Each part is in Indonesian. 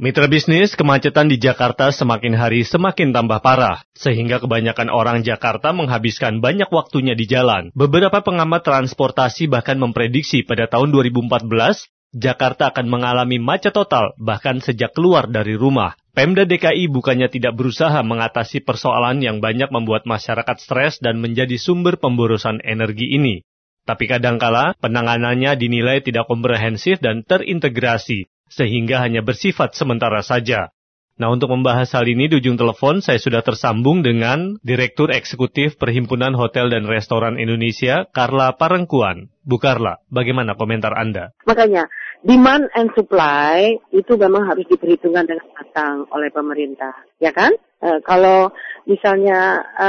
Mitra bisnis, kemacetan di Jakarta semakin hari semakin tambah parah, sehingga kebanyakan orang Jakarta menghabiskan banyak waktunya di jalan. Beberapa pengamat transportasi bahkan memprediksi pada tahun 2014, Jakarta akan mengalami macet total bahkan sejak keluar dari rumah. Pemda DKI bukannya tidak berusaha mengatasi persoalan yang banyak membuat masyarakat stres dan menjadi sumber pemborosan energi ini. Tapi kadangkala penanganannya dinilai tidak komprehensif dan terintegrasi, sehingga hanya bersifat sementara saja. Nah, untuk membahas hal ini di ujung telepon saya sudah tersambung dengan Direktur Eksekutif Perhimpunan Hotel dan Restoran Indonesia, Carla Parengkuan. Bu Carla, bagaimana komentar Anda? Makanya, demand and supply itu memang harus diperhitungkan dengan matang oleh pemerintah, ya kan? E, kalau misalnya e,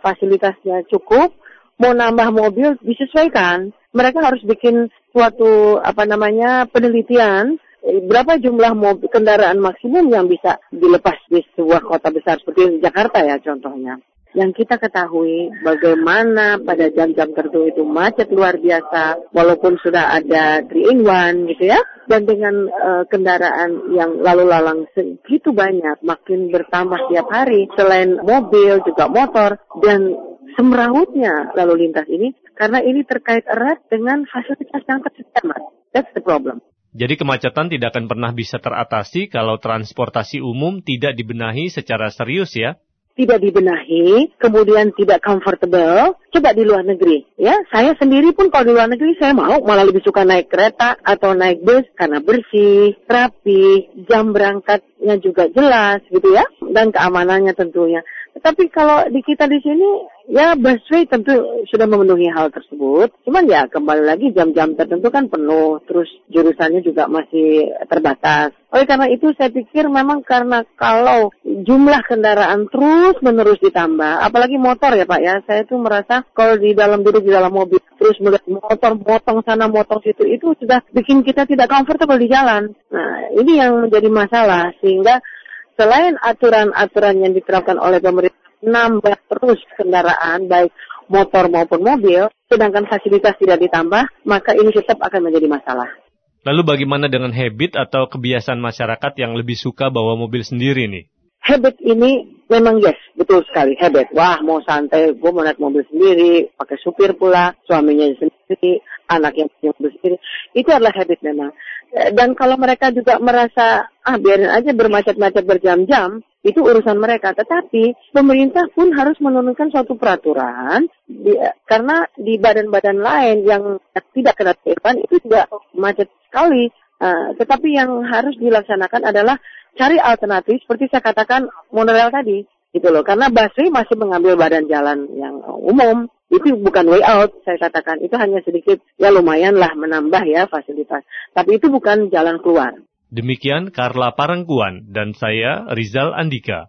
fasilitasnya cukup, mau nambah mobil disesuaikan. Mereka harus bikin suatu apa namanya penelitian berapa jumlah mobil kendaraan maksimum yang bisa dilepas di sebuah kota besar seperti Jakarta ya contohnya. Yang kita ketahui bagaimana pada jam-jam tertentu itu macet luar biasa walaupun sudah ada 3 in 1 gitu ya. Dan dengan uh, kendaraan yang lalu lalang segitu banyak makin bertambah setiap hari selain mobil juga motor dan semrawutnya lalu lintas ini karena ini terkait erat dengan fasilitas yang tersedia mas. That's the problem. Jadi kemacetan tidak akan pernah bisa teratasi kalau transportasi umum tidak dibenahi secara serius ya? Tidak dibenahi, kemudian tidak comfortable. Coba di luar negeri, ya. Saya sendiri pun kalau di luar negeri saya mau malah lebih suka naik kereta atau naik bus karena bersih, rapi, jam berangkatnya juga jelas gitu ya, dan keamanannya tentunya. Tetapi kalau di kita di sini ya busway tentu sudah memenuhi hal tersebut. Cuman ya kembali lagi jam-jam tertentu kan penuh, terus jurusannya juga masih terbatas. Oleh karena itu saya pikir memang karena kalau jumlah kendaraan terus menerus ditambah, apalagi motor ya Pak ya, saya tuh merasa kalau di dalam duduk di dalam mobil terus melihat motor motong sana motong situ itu sudah bikin kita tidak comfortable di jalan. Nah ini yang menjadi masalah sehingga selain aturan-aturan yang diterapkan oleh pemerintah nambah terus kendaraan baik motor maupun mobil, sedangkan fasilitas tidak ditambah, maka ini tetap akan menjadi masalah. Lalu bagaimana dengan habit atau kebiasaan masyarakat yang lebih suka bawa mobil sendiri nih? Habit ini memang yes, betul sekali habit. Wah mau santai, gue mau naik mobil sendiri, pakai supir pula, suaminya sendiri, anak yang punya mobil sendiri. Itu adalah habit memang. Eh, dan kalau mereka juga merasa ah biarin aja bermacet-macet berjam-jam itu urusan mereka. Tetapi pemerintah pun harus menurunkan suatu peraturan di, karena di badan-badan lain yang tidak kena depan itu juga macet sekali. Uh, tetapi yang harus dilaksanakan adalah cari alternatif seperti saya katakan monorail tadi gitu loh. Karena busway masih mengambil badan jalan yang umum itu bukan way out saya katakan. Itu hanya sedikit ya lumayan lah menambah ya fasilitas. Tapi itu bukan jalan keluar. Demikian Karla Parengkuan dan saya Rizal Andika